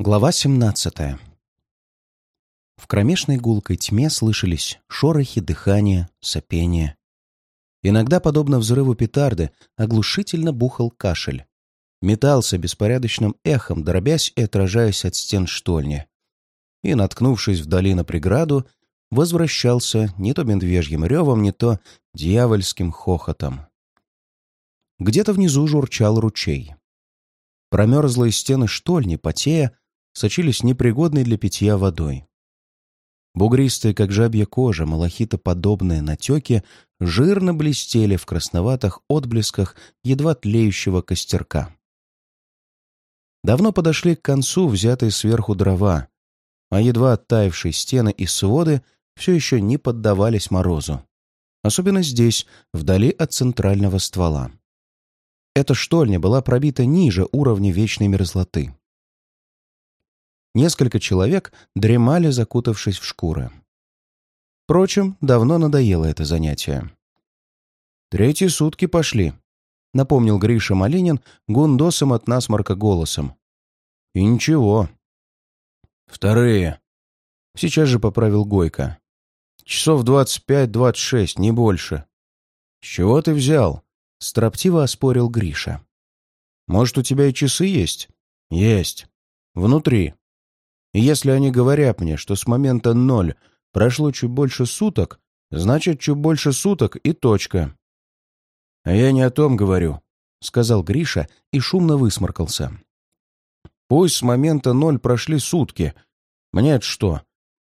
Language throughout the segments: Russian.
Глава 17 В кромешной гулкой тьме слышались шорохи, дыхание, сопение. Иногда, подобно взрыву петарды, оглушительно бухал кашель. Метался беспорядочным эхом, дробясь и отражаясь от стен штольни. И, наткнувшись вдали на преграду, возвращался не то медвежьим ревом, не то дьявольским хохотом. Где-то внизу журчал ручей. Промерзлые стены штольни, потея, сочились непригодной для питья водой. Бугристые, как жабья кожа, малахитоподобные натеки жирно блестели в красноватых отблесках едва тлеющего костерка. Давно подошли к концу взятые сверху дрова, а едва оттаившие стены и своды все еще не поддавались морозу. Особенно здесь, вдали от центрального ствола. Эта штольня была пробита ниже уровня вечной мерзлоты. Несколько человек дремали, закутавшись в шкуры. Впрочем, давно надоело это занятие. «Третьи сутки пошли», — напомнил Гриша Малинин гундосом от насморка голосом. «И ничего». «Вторые», — сейчас же поправил Гойко. «Часов двадцать пять-двадцать шесть, не больше». «С чего ты взял?» — строптиво оспорил Гриша. «Может, у тебя и часы есть?» «Есть. Внутри. И если они говорят мне, что с момента ноль прошло чуть больше суток, значит, чуть больше суток и точка. А я не о том говорю, — сказал Гриша и шумно высморкался. Пусть с момента ноль прошли сутки. Мне что?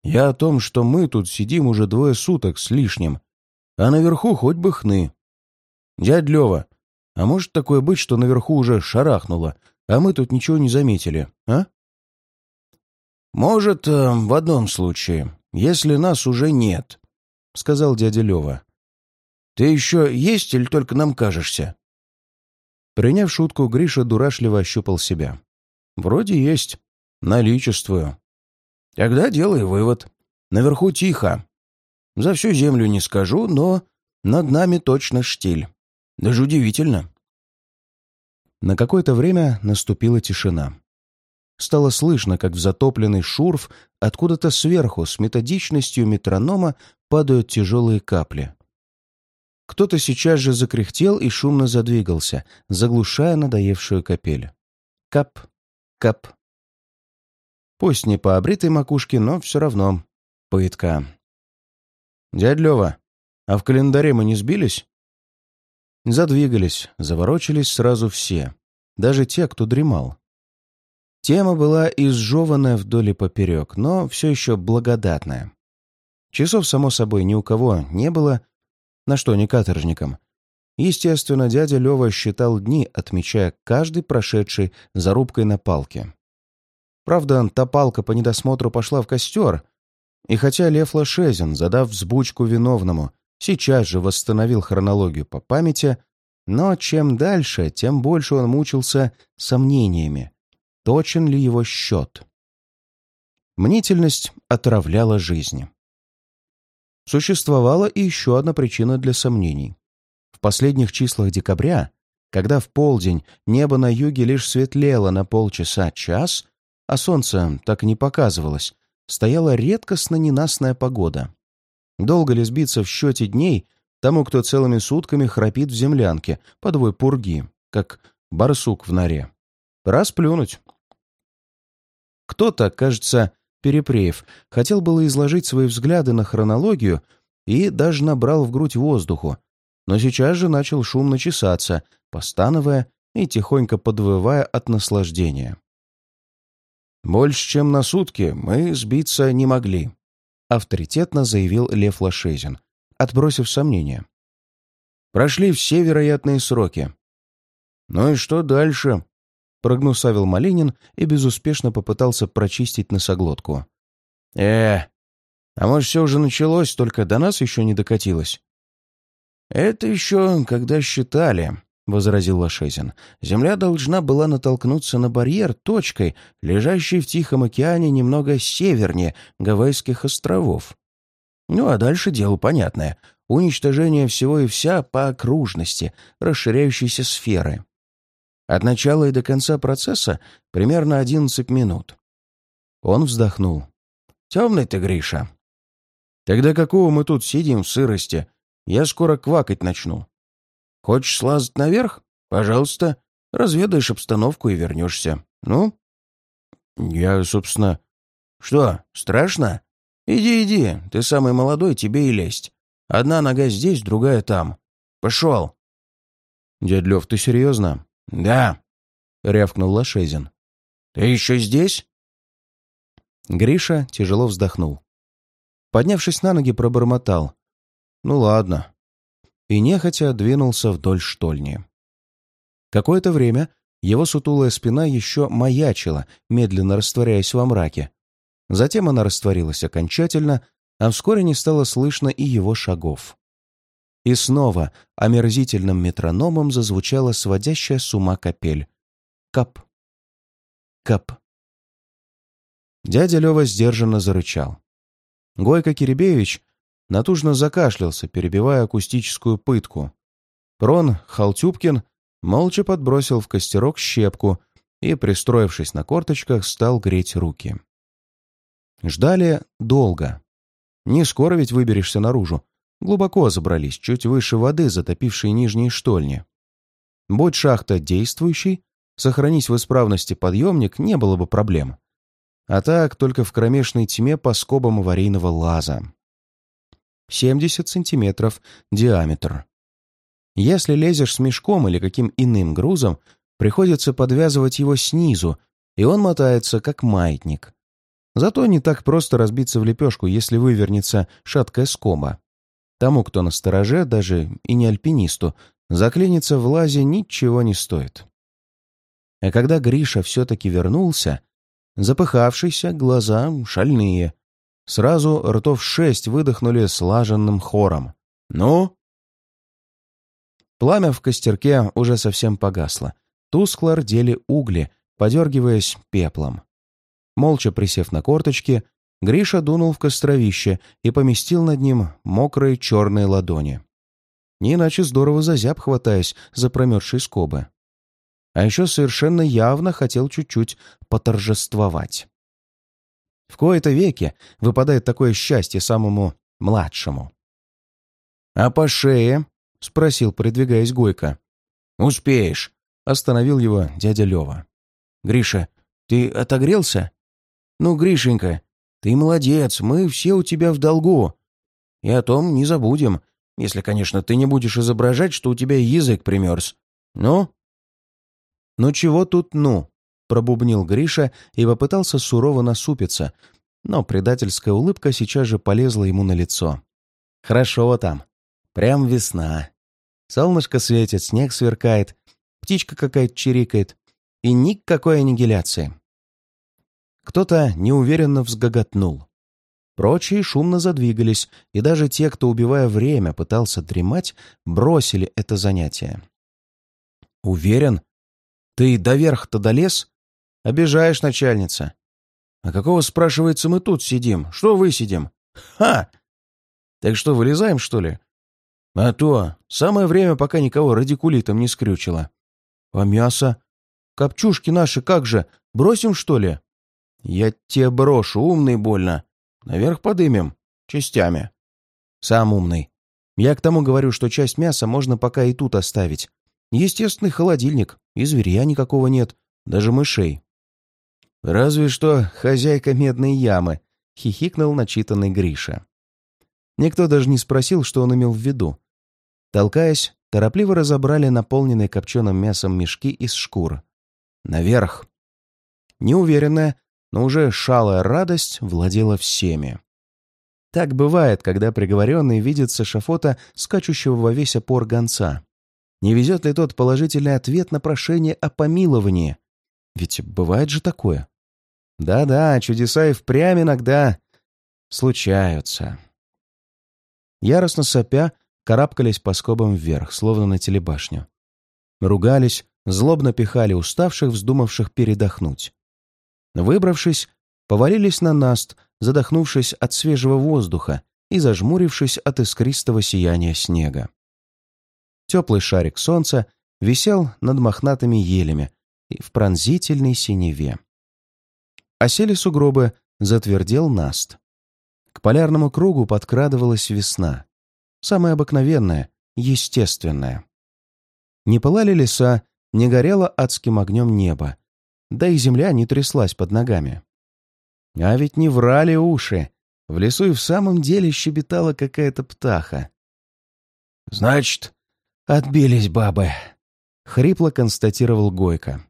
Я о том, что мы тут сидим уже двое суток с лишним, а наверху хоть бы хны. Дядь Лева, а может такое быть, что наверху уже шарахнуло, а мы тут ничего не заметили, а? «Может, э, в одном случае, если нас уже нет», — сказал дядя Лева. «Ты еще есть или только нам кажешься?» Приняв шутку, Гриша дурашливо ощупал себя. «Вроде есть. Наличествую». «Тогда делай вывод. Наверху тихо. За всю землю не скажу, но над нами точно штиль. Даже удивительно». На какое-то время наступила тишина. Стало слышно, как в затопленный шурф откуда-то сверху с методичностью метронома падают тяжелые капли. Кто-то сейчас же закряхтел и шумно задвигался, заглушая надоевшую капель. Кап, кап. Пусть не по обритой макушке, но все равно пытка. «Дядь Лева, а в календаре мы не сбились?» Задвигались, заворочились сразу все, даже те, кто дремал. Тема была изжеванная вдоль и поперек, но все еще благодатная. Часов, само собой, ни у кого не было, на что не каторжникам. Естественно, дядя Лева считал дни, отмечая каждый прошедший зарубкой на палке. Правда, та палка по недосмотру пошла в костер, и хотя Лев Лошезин, задав взбучку виновному, сейчас же восстановил хронологию по памяти, но чем дальше, тем больше он мучился сомнениями, точен ли его счет. Мнительность отравляла жизнь. Существовала и еще одна причина для сомнений. В последних числах декабря, когда в полдень небо на юге лишь светлело на полчаса-час, а солнце так и не показывалось, стояла редкостно ненастная погода. Долго ли сбиться в счете дней тому, кто целыми сутками храпит в землянке, подвой пурги, как барсук в норе? Расплюнуть. Кто-то, кажется, Перепреев, хотел было изложить свои взгляды на хронологию и даже набрал в грудь воздуху, но сейчас же начал шумно чесаться, постановая и тихонько подвывая от наслаждения. «Больше, чем на сутки, мы сбиться не могли», — авторитетно заявил Лев Лошезин, отбросив сомнения. «Прошли все вероятные сроки». «Ну и что дальше?» Прогнусавил Малинин и безуспешно попытался прочистить носоглотку. э а может, все уже началось, только до нас еще не докатилось?» «Это еще когда считали», — возразил Лошезин. «Земля должна была натолкнуться на барьер точкой, лежащей в Тихом океане немного севернее Гавайских островов. Ну, а дальше дело понятное. Уничтожение всего и вся по окружности расширяющейся сферы. От начала и до конца процесса примерно 11 минут. Он вздохнул. «Темный ты, Гриша». «Тогда какого мы тут сидим в сырости? Я скоро квакать начну. Хочешь слазать наверх? Пожалуйста, разведаешь обстановку и вернешься. Ну?» «Я, собственно...» «Что, страшно? Иди, иди, ты самый молодой, тебе и лезть. Одна нога здесь, другая там. Пошел!» «Дядь Лев, ты серьезно?» «Да», — рявкнул Лошезин. «Ты еще здесь?» Гриша тяжело вздохнул. Поднявшись на ноги, пробормотал. «Ну ладно». И нехотя двинулся вдоль штольни. Какое-то время его сутулая спина еще маячила, медленно растворяясь во мраке. Затем она растворилась окончательно, а вскоре не стало слышно и его шагов. И снова омерзительным метрономом зазвучала сводящая с ума капель. Кап. Кап. Дядя Лева сдержанно зарычал. Гойко Киребеевич натужно закашлялся, перебивая акустическую пытку. Прон Халтюбкин молча подбросил в костерок щепку и, пристроившись на корточках, стал греть руки. Ждали долго. Не скоро ведь выберешься наружу. Глубоко забрались, чуть выше воды, затопившей нижние штольни. Будь шахта действующей, сохранить в исправности подъемник не было бы проблем. А так только в кромешной тьме по скобам аварийного лаза. 70 сантиметров диаметр. Если лезешь с мешком или каким иным грузом, приходится подвязывать его снизу, и он мотается, как маятник. Зато не так просто разбиться в лепешку, если вывернется шаткая скоба. Тому, кто на стороже, даже и не альпинисту, заклиниться в лазе ничего не стоит. А когда Гриша все-таки вернулся, запыхавшийся, глаза шальные, сразу ртов шесть выдохнули слаженным хором. «Ну?» Пламя в костерке уже совсем погасло. Тускло рдели угли, подергиваясь пеплом. Молча присев на корточки, Гриша дунул в костровище и поместил над ним мокрые черные ладони. Не иначе здорово зазяб, хватаясь за промерзшие скобы. А еще совершенно явно хотел чуть-чуть поторжествовать. В кои-то веки выпадает такое счастье самому младшему. «А по шее?» — спросил, придвигаясь Гойко. «Успеешь», — остановил его дядя Лева. «Гриша, ты отогрелся?» «Ну, Гришенька, ты молодец, мы все у тебя в долгу. И о том не забудем, если, конечно, ты не будешь изображать, что у тебя язык примерз. Ну?» «Ну чего тут «ну»?» — пробубнил Гриша и попытался сурово насупиться, но предательская улыбка сейчас же полезла ему на лицо. «Хорошо там. Прям весна. Солнышко светит, снег сверкает, птичка какая-то чирикает, и никакой аннигиляции. Кто-то неуверенно взгоготнул. Прочие шумно задвигались, и даже те, кто, убивая время, пытался дремать, бросили это занятие. «Уверен? Ты до верха-то долез? Обижаешь, начальница. А какого, спрашивается, мы тут сидим? Что вы сидим? Ха! Так что, вылезаем, что ли? А то, самое время, пока никого радикулитом не скрючило. А мясо? Копчушки наши как же, бросим, что ли?» «Я тебе брошу, умный больно. Наверх подымем. Частями». «Сам умный. Я к тому говорю, что часть мяса можно пока и тут оставить. Естественный холодильник, и зверя никакого нет, даже мышей». «Разве что хозяйка медной ямы», — хихикнул начитанный Гриша. Никто даже не спросил, что он имел в виду. Толкаясь, торопливо разобрали наполненные копченым мясом мешки из шкур. Наверх. Неуверенная, но уже шалая радость владела всеми. Так бывает, когда приговоренный видит с эшафота скачущего во весь опор гонца. Не везет ли тот положительный ответ на прошение о помиловании? Ведь бывает же такое. Да-да, чудеса и впрямь иногда случаются. Яростно сопя, карабкались по скобам вверх, словно на телебашню. Ругались, злобно пихали уставших, вздумавших передохнуть. Выбравшись, повалились на наст, задохнувшись от свежего воздуха и зажмурившись от искристого сияния снега. Теплый шарик солнца висел над мохнатыми елями и в пронзительной синеве. Осели сугробы затвердел наст. К полярному кругу подкрадывалась весна. Самая обыкновенная, естественная. Не пылали леса, не горело адским огнем небо, да и земля не тряслась под ногами. А ведь не врали уши. В лесу и в самом деле щебетала какая-то птаха. «Значит, отбились бабы», — хрипло констатировал Гойко.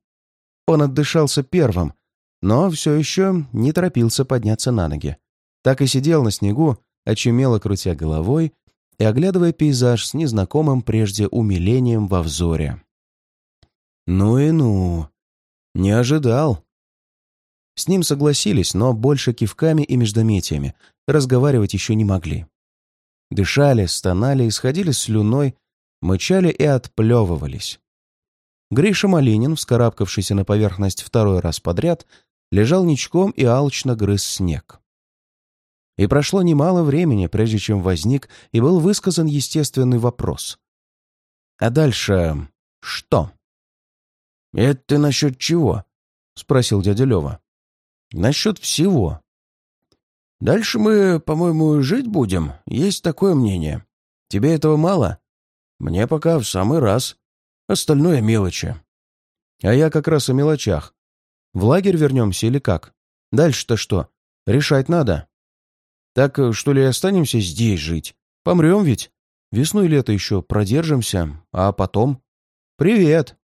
Он отдышался первым, но все еще не торопился подняться на ноги. Так и сидел на снегу, очумело крутя головой и оглядывая пейзаж с незнакомым прежде умилением во взоре. «Ну и ну! Не ожидал!» С ним согласились, но больше кивками и междометиями разговаривать еще не могли. Дышали, стонали, исходили слюной, мычали и отплевывались. Гриша Малинин, вскарабкавшийся на поверхность второй раз подряд, лежал ничком и алчно грыз снег. И прошло немало времени, прежде чем возник и был высказан естественный вопрос. А дальше что? «Это ты насчет чего?» — спросил дядя Лева. «Насчет всего». «Дальше мы, по-моему, жить будем. Есть такое мнение. Тебе этого мало? Мне пока в самый раз. Остальное мелочи». «А я как раз о мелочах. В лагерь вернемся или как? Дальше-то что? Решать надо». Так э, что ли останемся здесь жить? Помрем ведь? Весну и лето еще продержимся, а потом... Привет!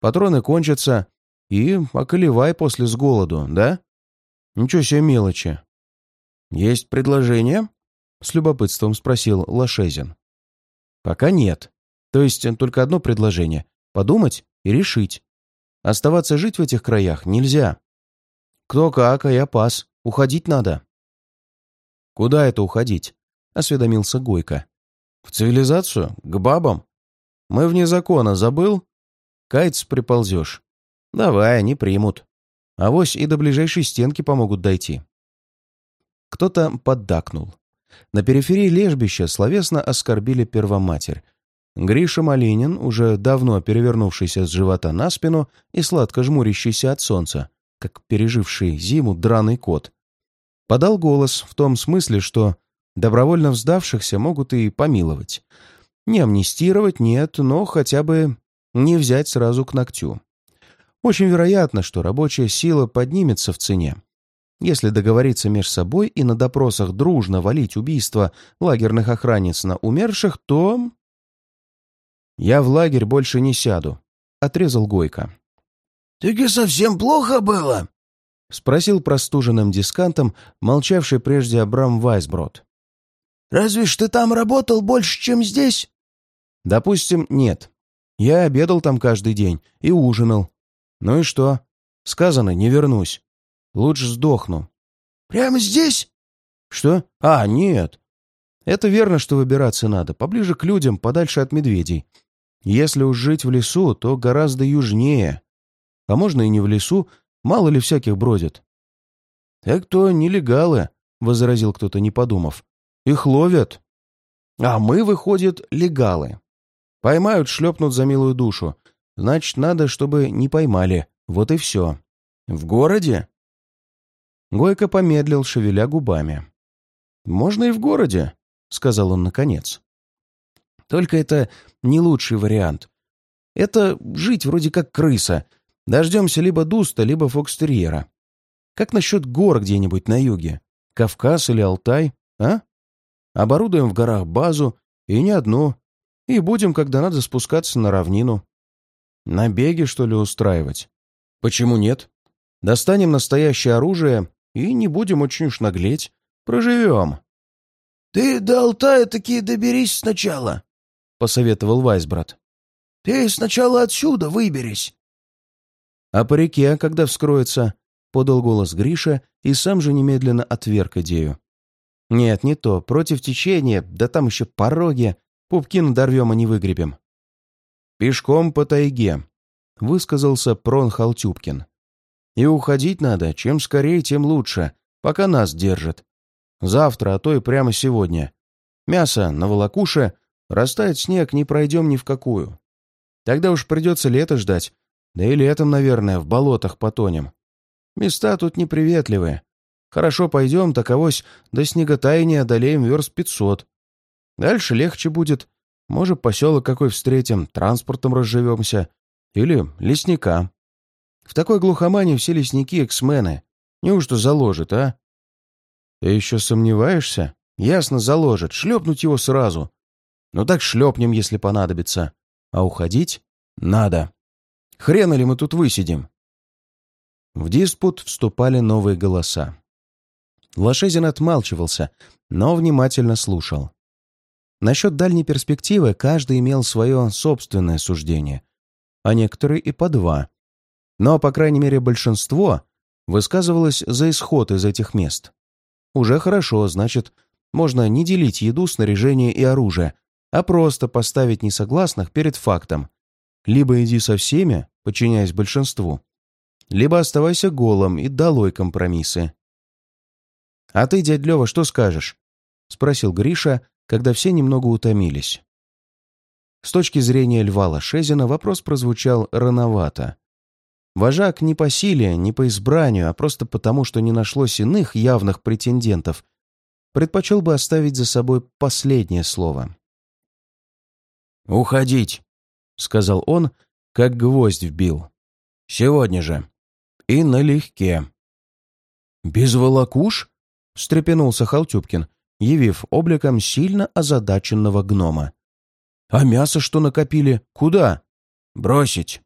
Патроны кончатся, и околевай после с голоду, да? Ничего себе мелочи. Есть предложение? С любопытством спросил Лошезин. Пока нет. То есть только одно предложение — подумать и решить. Оставаться жить в этих краях нельзя. Кто как, а я пас. Уходить надо. «Куда это уходить?» — осведомился Гойко. «В цивилизацию? К бабам? Мы вне закона, забыл? Кайц приползешь. Давай, они примут. Авось и до ближайшей стенки помогут дойти». Кто-то поддакнул. На периферии лежбища словесно оскорбили первоматерь. Гриша Малинин, уже давно перевернувшийся с живота на спину и сладко жмурящийся от солнца, как переживший зиму драный кот, подал голос в том смысле, что добровольно вздавшихся могут и помиловать. Не амнистировать, нет, но хотя бы не взять сразу к ногтю. Очень вероятно, что рабочая сила поднимется в цене. Если договориться между собой и на допросах дружно валить убийство лагерных охранниц на умерших, то... «Я в лагерь больше не сяду», — отрезал Гойко. «Так и совсем плохо было?» — спросил простуженным дискантом, молчавший прежде Абрам Вайсброд. «Разве ж ты там работал больше, чем здесь?» «Допустим, нет. Я обедал там каждый день и ужинал. Ну и что? Сказано, не вернусь. Лучше сдохну». «Прямо здесь?» «Что? А, нет. Это верно, что выбираться надо. Поближе к людям, подальше от медведей. Если уж жить в лесу, то гораздо южнее. А можно и не в лесу, Мало ли всяких бродит. «Так то нелегалы», — возразил кто-то, не подумав. «Их ловят». «А мы, выходит, легалы. Поймают, шлепнут за милую душу. Значит, надо, чтобы не поймали. Вот и все. В городе?» Гойко помедлил, шевеля губами. «Можно и в городе», — сказал он наконец. «Только это не лучший вариант. Это жить вроде как крыса, Дождемся либо Дуста, либо Фокстерьера. Как насчет гор где-нибудь на юге? Кавказ или Алтай, а? Оборудуем в горах базу, и не одну. И будем, когда надо, спускаться на равнину. Набеги, что ли, устраивать? Почему нет? Достанем настоящее оружие и не будем очень уж наглеть. Проживем. — Ты до Алтая таки доберись сначала, — посоветовал Вайсбрат. — Ты сначала отсюда выберись. «А по реке, когда вскроется?» — подал голос Гриша и сам же немедленно отверг идею. «Нет, не то. Против течения, да там еще пороги. Пупки надорвем, а не выгребем». «Пешком по тайге», — высказался Прон Халтюбкин. «И уходить надо. Чем скорее, тем лучше. Пока нас держат. Завтра, а то и прямо сегодня. Мясо на волокуше, растает снег, не пройдем ни в какую. Тогда уж придется лето ждать, да и летом, наверное, в болотах потонем. Места тут неприветливые. Хорошо пойдем, так до снеготаяния одолеем верст пятьсот. Дальше легче будет. Может, поселок какой встретим, транспортом разживемся. Или лесника. В такой глухомане все лесники эксмены. Неужто заложит, а? Ты еще сомневаешься? Ясно, заложит. Шлепнуть его сразу. Ну так шлепнем, если понадобится. А уходить надо. Хрена ли мы тут высидим? В диспут вступали новые голоса. Лошезин отмалчивался, но внимательно слушал. Насчет дальней перспективы каждый имел свое собственное суждение, а некоторые и по два. Но, по крайней мере, большинство высказывалось за исход из этих мест. Уже хорошо, значит, можно не делить еду, снаряжение и оружие, а просто поставить несогласных перед фактом. Либо иди со всеми, подчиняясь большинству, либо оставайся голым и долой компромиссы. «А ты, дядь Лева, что скажешь?» — спросил Гриша, когда все немного утомились. С точки зрения Льва Лошезина вопрос прозвучал рановато. Вожак не по силе, не по избранию, а просто потому, что не нашлось иных явных претендентов, предпочел бы оставить за собой последнее слово. «Уходить», — сказал он, как гвоздь вбил. «Сегодня же. И налегке». «Без волокуш?» — встрепенулся Халтюбкин, явив обликом сильно озадаченного гнома. «А мясо, что накопили, куда?» «Бросить».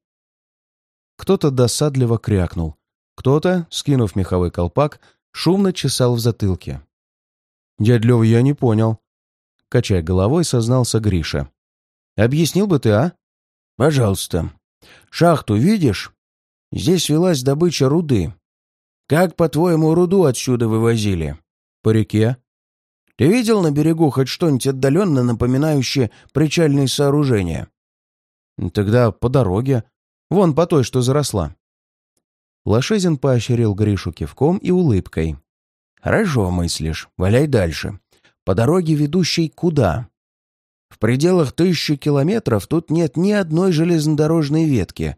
Кто-то досадливо крякнул. Кто-то, скинув меховой колпак, шумно чесал в затылке. «Дядь Лёва, я не понял». Качая головой, сознался Гриша. «Объяснил бы ты, а?» «Пожалуйста. Шахту видишь? Здесь велась добыча руды. Как, по-твоему, руду отсюда вывозили?» «По реке». «Ты видел на берегу хоть что-нибудь отдаленно напоминающее причальные сооружения?» «Тогда по дороге. Вон по той, что заросла». Лошезин поощрил Гришу кивком и улыбкой. «Хорошо мыслишь. Валяй дальше. По дороге, ведущей куда?» В пределах тысячи километров тут нет ни одной железнодорожной ветки.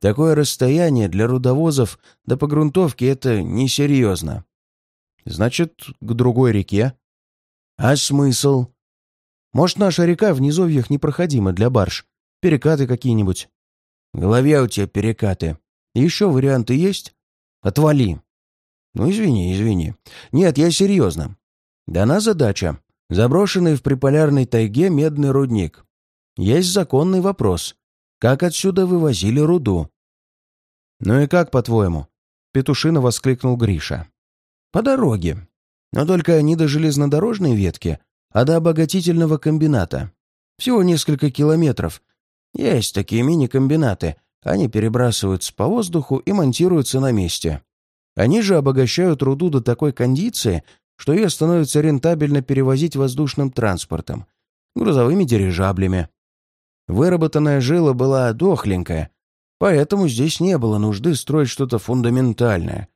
Такое расстояние для рудовозов до погрунтовки — это несерьезно. Значит, к другой реке? А смысл? Может, наша река в низовьях непроходима для барж? Перекаты какие-нибудь? Голове у тебя перекаты. Еще варианты есть? Отвали. Ну, извини, извини. Нет, я серьезно. Дана задача Заброшенный в приполярной тайге медный рудник. Есть законный вопрос. Как отсюда вывозили руду? «Ну и как, по-твоему?» — петушино воскликнул Гриша. «По дороге. Но только не до железнодорожной ветки, а до обогатительного комбината. Всего несколько километров. Есть такие мини-комбинаты. Они перебрасываются по воздуху и монтируются на месте. Они же обогащают руду до такой кондиции, что ее становится рентабельно перевозить воздушным транспортом, грузовыми дирижаблями. Выработанная жила была дохленькая, поэтому здесь не было нужды строить что-то фундаментальное.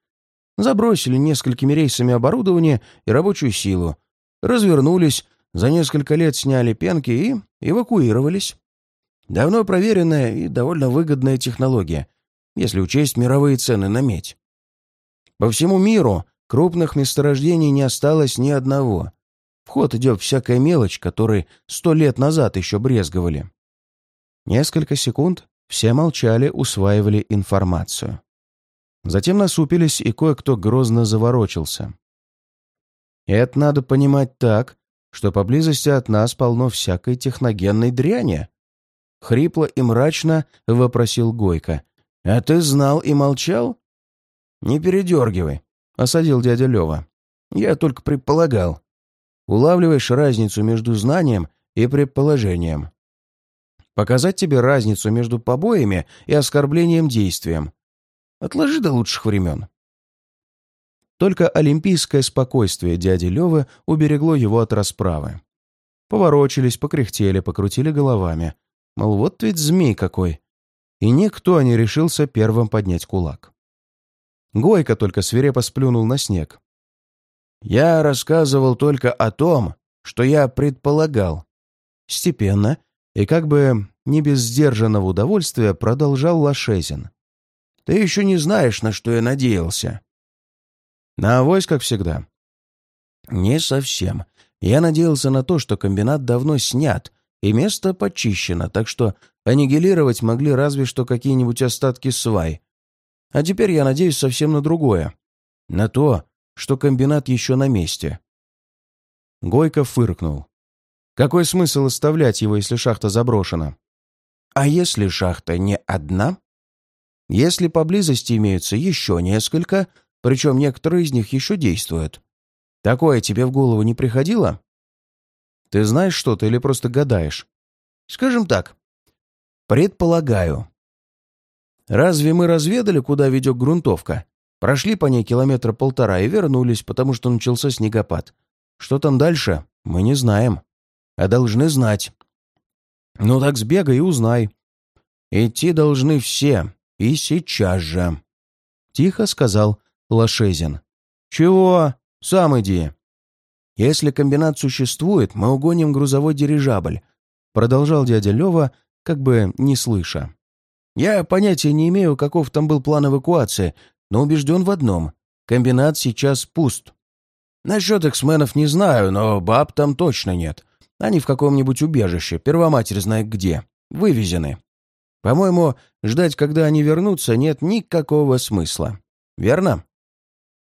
Забросили несколькими рейсами оборудование и рабочую силу, развернулись, за несколько лет сняли пенки и эвакуировались. Давно проверенная и довольно выгодная технология, если учесть мировые цены на медь. По всему миру Крупных месторождений не осталось ни одного. В ход идет всякая мелочь, которой сто лет назад еще брезговали. Несколько секунд все молчали, усваивали информацию. Затем насупились, и кое-кто грозно заворочился. «Это надо понимать так, что поблизости от нас полно всякой техногенной дряни», — хрипло и мрачно вопросил Гойко. «А ты знал и молчал?» «Не передергивай. — осадил дядя Лева. «Я только предполагал. Улавливаешь разницу между знанием и предположением. Показать тебе разницу между побоями и оскорблением действием. Отложи до лучших времен». Только олимпийское спокойствие дяди Левы уберегло его от расправы. Поворочились, покряхтели, покрутили головами. Мол, вот ведь змей какой. И никто не решился первым поднять кулак. Гойко только свирепо сплюнул на снег. «Я рассказывал только о том, что я предполагал». Степенно и как бы не без сдержанного удовольствия продолжал Лошезин. «Ты еще не знаешь, на что я надеялся». На авось, как всегда. Не совсем. Я надеялся на то, что комбинат давно снят, и место почищено, так что аннигилировать могли разве что какие-нибудь остатки свай. А теперь я надеюсь совсем на другое. На то, что комбинат еще на месте. Гойко фыркнул. Какой смысл оставлять его, если шахта заброшена? А если шахта не одна? Если поблизости имеются еще несколько, причем некоторые из них еще действуют. Такое тебе в голову не приходило? Ты знаешь что-то или просто гадаешь? Скажем так. Предполагаю. Разве мы разведали, куда ведет грунтовка? Прошли по ней километра полтора и вернулись, потому что начался снегопад. Что там дальше, мы не знаем. А должны знать. Ну так сбегай и узнай. Идти должны все, и сейчас же. Тихо сказал Лошезин. Чего? Сам иди. Если комбинат существует, мы угоним грузовой дирижабль. Продолжал дядя Лева, как бы не слыша. Я понятия не имею, каков там был план эвакуации, но убежден в одном. Комбинат сейчас пуст. Насчет эксменов не знаю, но баб там точно нет. Они в каком-нибудь убежище, первоматерь знает где. Вывезены. По-моему, ждать, когда они вернутся, нет никакого смысла. Верно?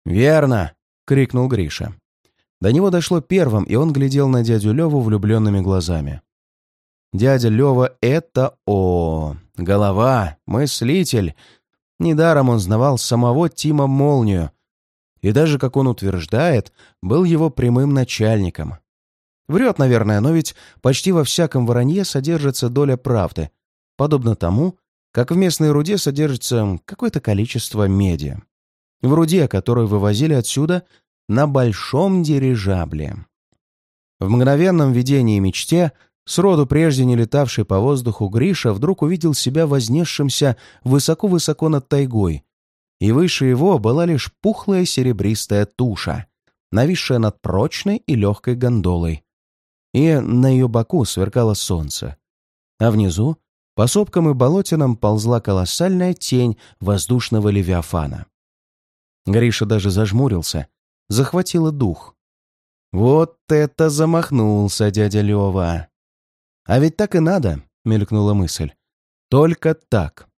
«Верно!» — крикнул Гриша. До него дошло первым, и он глядел на дядю Леву влюбленными глазами. Дядя Лева — это о, голова, мыслитель. Недаром он знавал самого Тима Молнию, и даже, как он утверждает, был его прямым начальником. Врет, наверное, но ведь почти во всяком воронье содержится доля правды, подобно тому, как в местной руде содержится какое-то количество меди. В руде, которую вывозили отсюда на большом дирижабле. В мгновенном видении мечте, сроду прежде не летавший по воздуху Гриша вдруг увидел себя вознесшимся высоко-высоко над тайгой, и выше его была лишь пухлая серебристая туша, нависшая над прочной и легкой гондолой, и на ее боку сверкало солнце. А внизу, по сопкам и болотинам, ползла колоссальная тень воздушного левиафана. Гриша даже зажмурился, захватило дух. «Вот это замахнулся дядя Лева!» «А ведь так и надо», — мелькнула мысль. «Только так.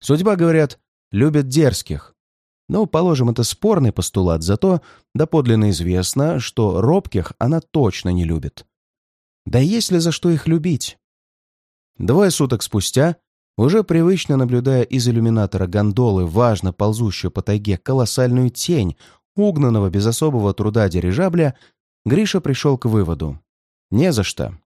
Судьба, говорят, любит дерзких. Ну, положим, это спорный постулат, зато доподлинно известно, что робких она точно не любит. Да есть ли за что их любить? Двое суток спустя, уже привычно наблюдая из иллюминатора гондолы важно ползущую по тайге колоссальную тень угнанного без особого труда дирижабля, Гриша пришел к выводу. Не за что.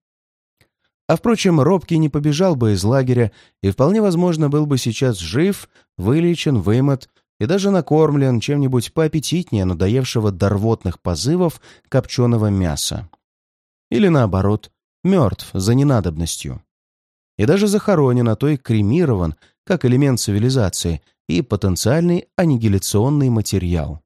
А впрочем, Робкий не побежал бы из лагеря и вполне возможно был бы сейчас жив, вылечен, вымот и даже накормлен чем-нибудь поаппетитнее надоевшего до рвотных позывов копченого мяса. Или наоборот, мертв за ненадобностью. И даже захоронен, а то и кремирован, как элемент цивилизации и потенциальный аннигиляционный материал.